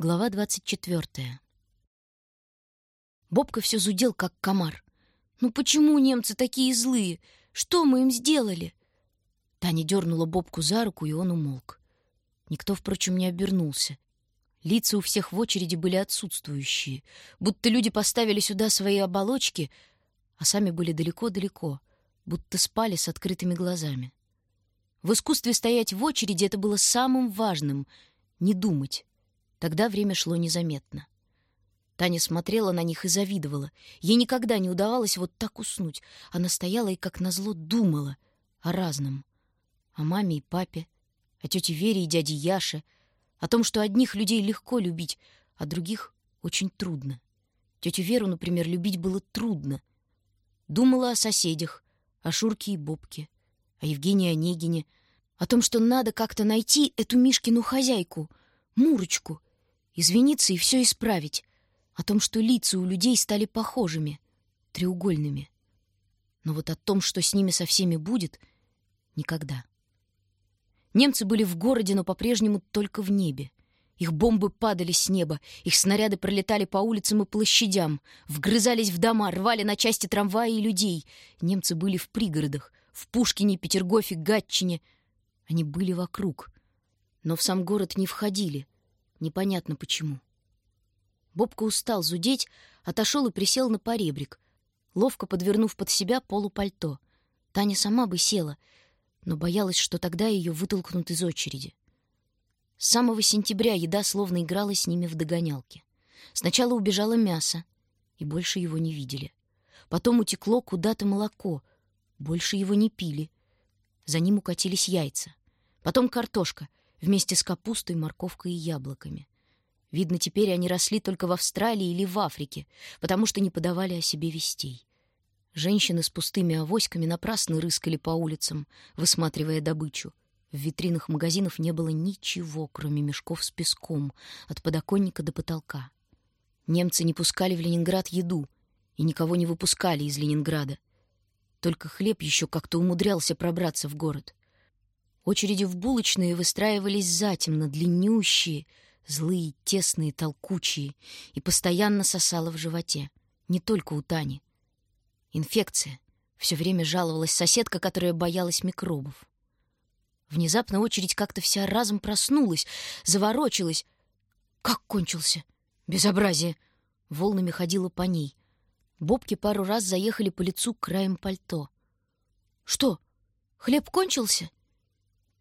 Глава двадцать четвертая. Бобка все зудел, как комар. «Ну почему немцы такие злые? Что мы им сделали?» Таня дернула Бобку за руку, и он умолк. Никто, впрочем, не обернулся. Лица у всех в очереди были отсутствующие, будто люди поставили сюда свои оболочки, а сами были далеко-далеко, будто спали с открытыми глазами. В искусстве стоять в очереди это было самым важным — не думать. Тогда время шло незаметно. Таня смотрела на них и завидовала. Ей никогда не удавалось вот так уснуть. Она стояла и, как назло, думала о разном. О маме и папе, о тете Вере и дяде Яше, о том, что одних людей легко любить, а других очень трудно. Тетю Веру, например, любить было трудно. Думала о соседях, о Шурке и Бобке, о Евгении Онегине, о том, что надо как-то найти эту Мишкину хозяйку, Мурочку — извиниться и все исправить, о том, что лица у людей стали похожими, треугольными. Но вот о том, что с ними со всеми будет, никогда. Немцы были в городе, но по-прежнему только в небе. Их бомбы падали с неба, их снаряды пролетали по улицам и площадям, вгрызались в дома, рвали на части трамваи и людей. Немцы были в пригородах, в Пушкине, Петергофе, Гатчине. Они были вокруг, но в сам город не входили — Непонятно почему. Бобка устал зудеть, отошел и присел на поребрик, ловко подвернув под себя полупальто. Таня сама бы села, но боялась, что тогда ее вытолкнут из очереди. С самого сентября еда словно играла с ними в догонялки. Сначала убежало мясо, и больше его не видели. Потом утекло куда-то молоко, больше его не пили. За ним укатились яйца. Потом картошка, вместе с капустой, морковкой и яблоками. Видно, теперь они росли только в Австралии или в Африке, потому что не подавали о себе вестей. Женщины с пустыми авоськами напрасно рыскали по улицам, высматривая добычу. В витринах магазинов не было ничего, кроме мешков с песком, от подоконника до потолка. Немцы не пускали в Ленинград еду и никого не выпускали из Ленинграда. Только хлеб еще как-то умудрялся пробраться в город. Очереди в булочные выстраивались затемно, длиннющие, злые, тесные, толкучие, и постоянно сосало в животе. Не только у Тани. Инфекция. Все время жаловалась соседка, которая боялась микробов. Внезапно очередь как-то вся разом проснулась, заворочилась. Как кончился? Безобразие! Волнами ходила по ней. Бобки пару раз заехали по лицу краем пальто. «Что, хлеб кончился?»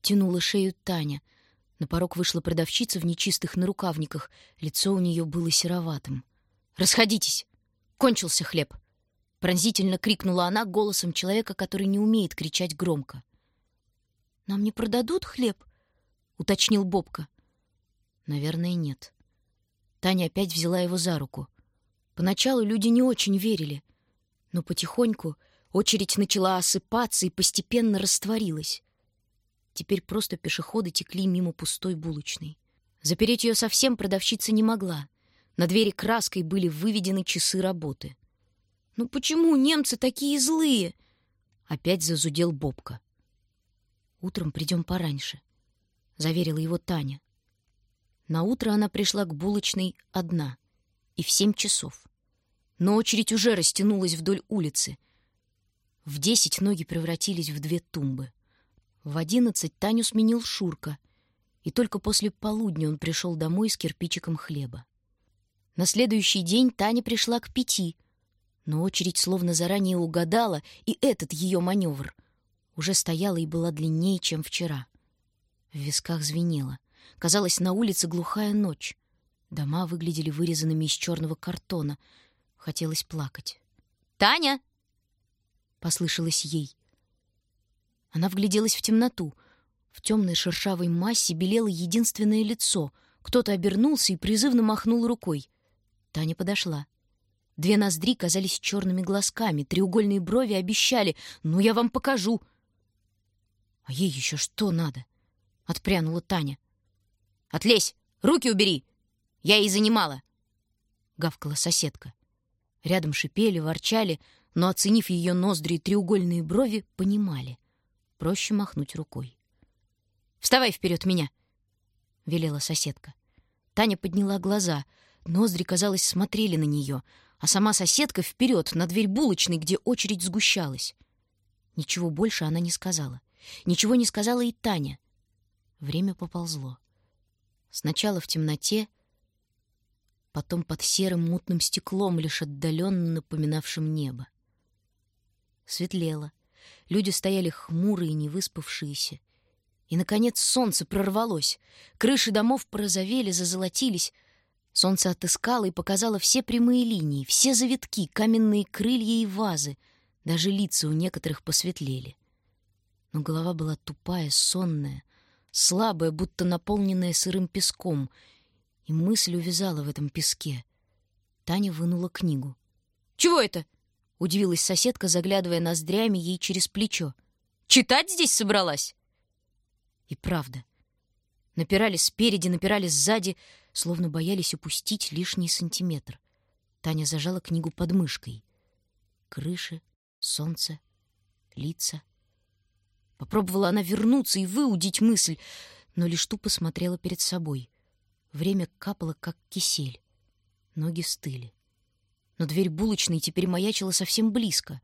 Тянула шею Таня. На порог вышла продавщица в нечистых нарукавниках. Лицо у нее было сероватым. «Расходитесь! Кончился хлеб!» Пронзительно крикнула она голосом человека, который не умеет кричать громко. «Нам не продадут хлеб?» — уточнил Бобка. «Наверное, нет». Таня опять взяла его за руку. Поначалу люди не очень верили, но потихоньку очередь начала осыпаться и постепенно растворилась. Теперь просто пешеходы текли мимо пустой булочной. Запереть ее совсем продавщица не могла. На двери краской были выведены часы работы. «Ну почему немцы такие злые?» Опять зазудел Бобка. «Утром придем пораньше», — заверила его Таня. На утро она пришла к булочной одна и в семь часов. Но очередь уже растянулась вдоль улицы. В десять ноги превратились в две тумбы. В одиннадцать Таню сменил Шурка, и только после полудня он пришел домой с кирпичиком хлеба. На следующий день Таня пришла к пяти, но очередь словно заранее угадала, и этот ее маневр уже стояла и была длиннее, чем вчера. В висках звенело. Казалось, на улице глухая ночь. Дома выглядели вырезанными из черного картона. Хотелось плакать. «Таня!» — послышалось ей. Она вгляделась в темноту. В темной шершавой массе белело единственное лицо. Кто-то обернулся и призывно махнул рукой. Таня подошла. Две ноздри казались черными глазками, треугольные брови обещали «Ну, я вам покажу!» «А ей еще что надо?» — отпрянула Таня. «Отлезь! Руки убери! Я ей занимала!» — гавкала соседка. Рядом шипели, ворчали, но, оценив ее ноздри и треугольные брови, понимали — проще махнуть рукой. «Вставай вперед меня!» — велела соседка. Таня подняла глаза. Ноздри, казалось, смотрели на нее, а сама соседка вперед, на дверь булочной, где очередь сгущалась. Ничего больше она не сказала. Ничего не сказала и Таня. Время поползло. Сначала в темноте, потом под серым мутным стеклом, лишь отдаленно напоминавшим небо. Светлело. Люди стояли хмурые, невыспавшиеся. И, наконец, солнце прорвалось. Крыши домов порозовели, зазолотились. Солнце отыскало и показало все прямые линии, все завитки, каменные крылья и вазы. Даже лица у некоторых посветлели. Но голова была тупая, сонная, слабая, будто наполненная сырым песком, и мысль увязала в этом песке. Таня вынула книгу. «Чего это?» — удивилась соседка, заглядывая ноздрями ей через плечо. «Читать здесь собралась?» И правда. Напирали спереди, напирали сзади, словно боялись упустить лишний сантиметр. Таня зажала книгу под мышкой. Крыши, солнце, лица. Попробовала она вернуться и выудить мысль, но лишь тупо смотрела перед собой. Время капало, как кисель. Ноги стыли. Но дверь булочной теперь маячила совсем близко.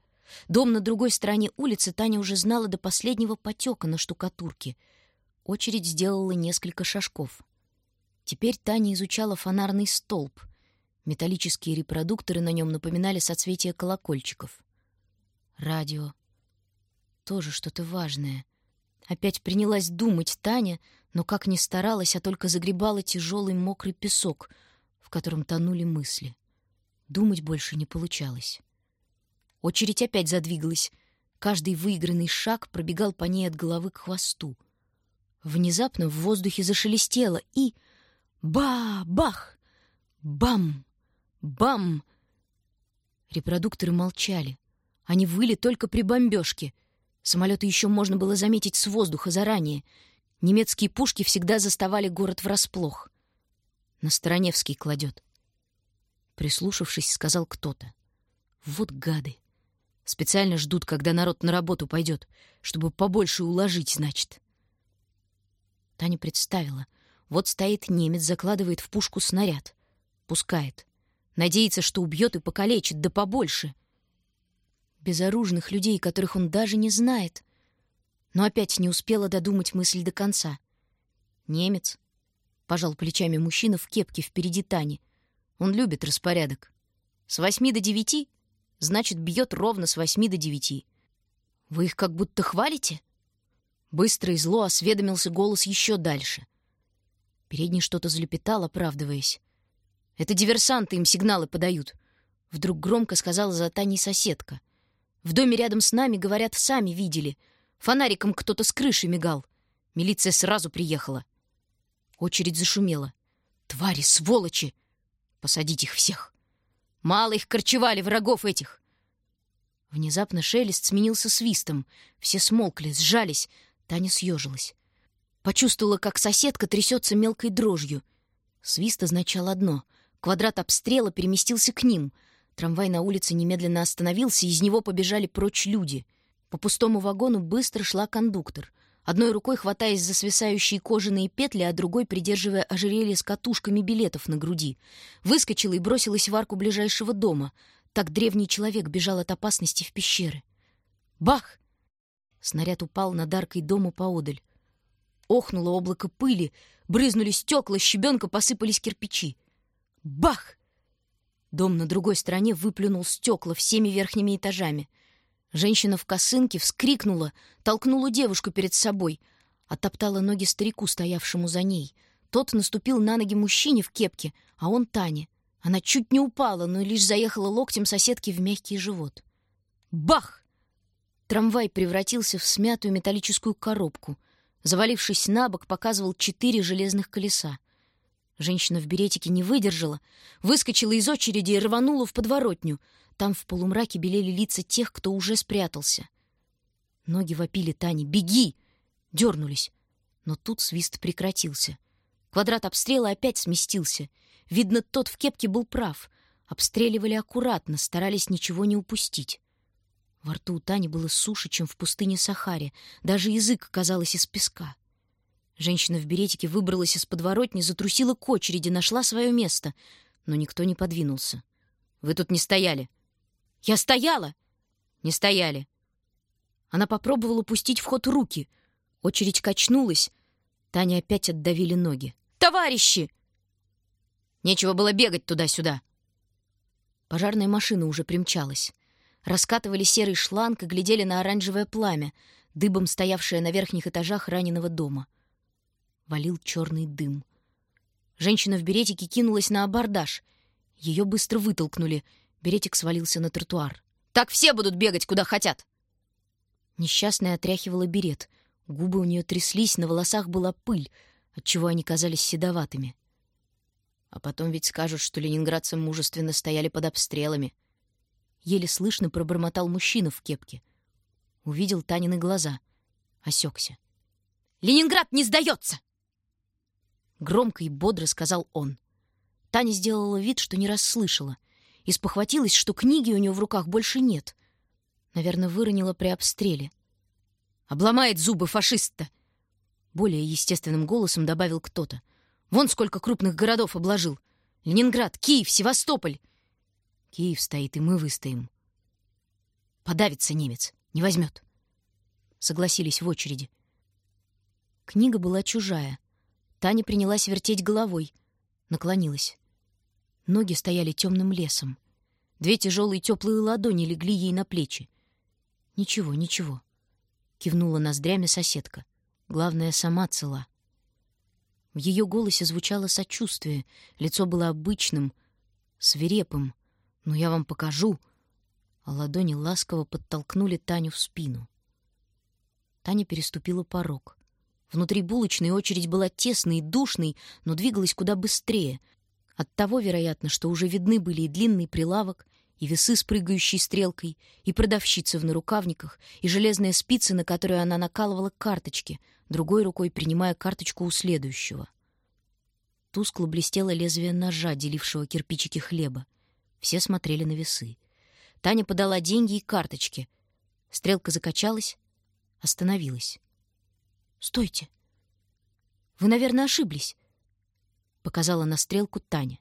Дом на другой стороне улицы Таня уже знала до последнего потека на штукатурке. Очередь сделала несколько шажков. Теперь Таня изучала фонарный столб. Металлические репродукторы на нем напоминали соцветия колокольчиков. Радио. Тоже что-то важное. Опять принялась думать Таня, но как ни старалась, а только загребала тяжелый мокрый песок, в котором тонули мысли. Думать больше не получалось. Очередь опять задвигалась. Каждый выигранный шаг пробегал по ней от головы к хвосту. Внезапно в воздухе зашелестело и... Ба-бах! Бам! Бам! Репродукторы молчали. Они выли только при бомбежке. Самолеты еще можно было заметить с воздуха заранее. Немецкие пушки всегда заставали город врасплох. На Стороневский кладет. Прислушавшись, сказал кто-то. Вот гады. Специально ждут, когда народ на работу пойдет, чтобы побольше уложить, значит. Таня представила. Вот стоит немец, закладывает в пушку снаряд. Пускает. Надеется, что убьет и покалечит, да побольше. Безоружных людей, которых он даже не знает. Но опять не успела додумать мысль до конца. Немец. Пожал плечами мужчина в кепке впереди Тани — он любит распорядок. С восьми до девяти, значит, бьет ровно с восьми до девяти. Вы их как будто хвалите? Быстро и зло осведомился голос еще дальше. Передний что-то залепетал, оправдываясь. Это диверсанты им сигналы подают. Вдруг громко сказала за Таней соседка. В доме рядом с нами, говорят, сами видели. Фонариком кто-то с крыши мигал. Милиция сразу приехала. Очередь зашумела. «Твари, сволочи!» Посадить их всех. Мало их корчевали, врагов этих. Внезапно шелест сменился свистом. Все смолкли, сжались. Таня съежилась. Почувствовала, как соседка трясется мелкой дрожью. Свист означал одно. Квадрат обстрела переместился к ним. Трамвай на улице немедленно остановился, и из него побежали прочь люди. По пустому вагону быстро шла кондуктор — одной рукой хватаясь за свисающие кожаные петли, а другой придерживая ожерелье с катушками билетов на груди. Выскочила и бросилась в арку ближайшего дома. Так древний человек бежал от опасности в пещеры. Бах! Снаряд упал над аркой дома поодаль. Охнуло облако пыли, брызнули стекла, щебенка посыпались кирпичи. Бах! Дом на другой стороне выплюнул стекла всеми верхними этажами — Женщина в косынке вскрикнула, толкнула девушку перед собой, оттоптала ноги старику, стоявшему за ней. Тот наступил на ноги мужчине в кепке, а он Тане. Она чуть не упала, но лишь заехала локтем соседки в мягкий живот. Бах! Трамвай превратился в смятую металлическую коробку. Завалившись на бок, показывал четыре железных колеса. Женщина в беретике не выдержала, выскочила из очереди и рванула в подворотню — там в полумраке белели лица тех, кто уже спрятался. Ноги вопили Тане «Беги!» Дернулись. Но тут свист прекратился. Квадрат обстрела опять сместился. Видно, тот в кепке был прав. Обстреливали аккуратно, старались ничего не упустить. Во рту у Тани было суше, чем в пустыне Сахаре. Даже язык, казалось, из песка. Женщина в беретике выбралась из подворотни, затрусила к очереди, нашла свое место. Но никто не подвинулся. «Вы тут не стояли». «Я стояла!» «Не стояли». Она попробовала пустить в ход руки. Очередь качнулась. Таня опять отдавили ноги. «Товарищи!» Нечего было бегать туда-сюда. Пожарная машина уже примчалась. Раскатывали серый шланг и глядели на оранжевое пламя, дыбом стоявшее на верхних этажах раненого дома. Валил черный дым. Женщина в беретике кинулась на абордаж. Ее быстро вытолкнули. Беретик свалился на тротуар. «Так все будут бегать, куда хотят!» Несчастная отряхивала берет. Губы у нее тряслись, на волосах была пыль, отчего они казались седоватыми. А потом ведь скажут, что ленинградцы мужественно стояли под обстрелами. Еле слышно пробормотал мужчина в кепке. Увидел Танины глаза. Осекся. «Ленинград не сдается!» Громко и бодро сказал он. Таня сделала вид, что не расслышала. И спохватилась, что книги у нее в руках больше нет. Наверное, выронила при обстреле. «Обломает зубы фашист-то!» Более естественным голосом добавил кто-то. Вон сколько крупных городов обложил. Ленинград, Киев, Севастополь. Киев стоит, и мы выстоим. Подавится немец, не возьмет. Согласились в очереди. Книга была чужая. Таня принялась вертеть головой. Наклонилась. Ноги стояли темным лесом. Две тяжелые теплые ладони легли ей на плечи. «Ничего, ничего», — кивнула ноздрями соседка. «Главное, сама цела». В ее голосе звучало сочувствие, лицо было обычным, свирепым. «Ну, я вам покажу!» А ладони ласково подтолкнули Таню в спину. Таня переступила порог. Внутри булочной очередь была тесной и душной, но двигалась куда быстрее. Оттого, вероятно, что уже видны были и длинный прилавок, и весы с прыгающей стрелкой, и продавщица в нарукавниках, и железные спицы, на которые она накалывала карточки, другой рукой принимая карточку у следующего. Тускло блестело лезвие ножа, делившего кирпичики хлеба. Все смотрели на весы. Таня подала деньги и карточки. Стрелка закачалась, остановилась. «Стойте! Вы, наверное, ошиблись!» Показала на стрелку Таня.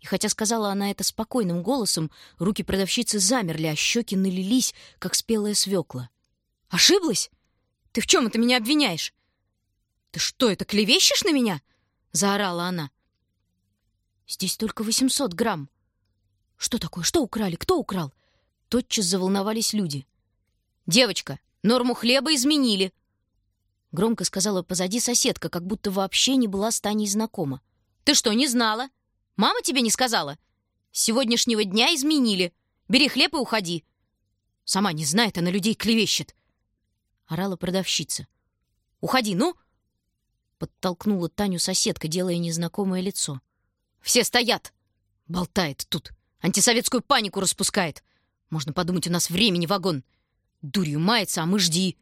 И хотя сказала она это спокойным голосом, руки продавщицы замерли, а щеки налились, как спелая свекла. «Ошиблась? Ты в чем это меня обвиняешь? Ты что, это клевещешь на меня?» — заорала она. «Здесь только восемьсот грамм». «Что такое? Что украли? Кто украл?» Тотчас заволновались люди. «Девочка, норму хлеба изменили!» Громко сказала позади соседка, как будто вообще не была с Таней знакома. «Ты что, не знала? Мама тебе не сказала? С сегодняшнего дня изменили. Бери хлеб и уходи. Сама не знает, она людей клевещет. Орала продавщица. Уходи, ну! Подтолкнула Таню соседка, делая незнакомое лицо. Все стоят! Болтает тут. Антисоветскую панику распускает. Можно подумать, у нас времени вагон. Дурью мается, а мы жди.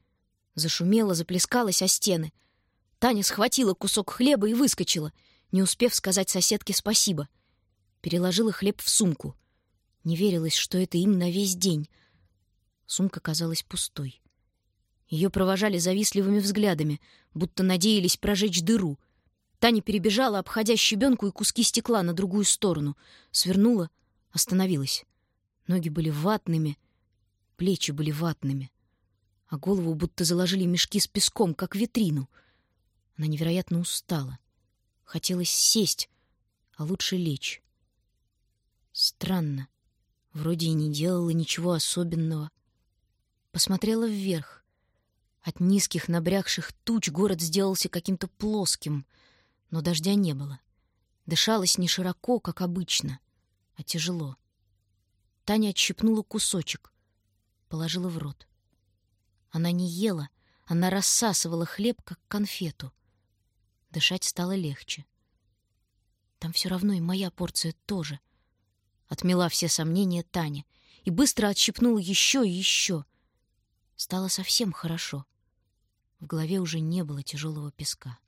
Зашумела, заплескалась о стены. Таня схватила кусок хлеба и выскочила — не успев сказать соседке спасибо. Переложила хлеб в сумку. Не верилось, что это им на весь день. Сумка казалась пустой. Ее провожали завистливыми взглядами, будто надеялись прожечь дыру. Таня перебежала, обходя щебенку и куски стекла на другую сторону. Свернула, остановилась. Ноги были ватными, плечи были ватными, а голову будто заложили мешки с песком, как витрину. Она невероятно устала. Хотелось сесть, а лучше лечь. Странно. Вроде и не делала ничего особенного. Посмотрела вверх. От низких набрякших туч город сделался каким-то плоским, но дождя не было. Дышалось не широко, как обычно, а тяжело. Таня отщипнула кусочек, положила в рот. Она не ела, она рассасывала хлеб, как конфету — Дышать стало легче. Там все равно и моя порция тоже. Отмела все сомнения Таня и быстро отщипнула еще и еще. Стало совсем хорошо. В голове уже не было тяжелого песка.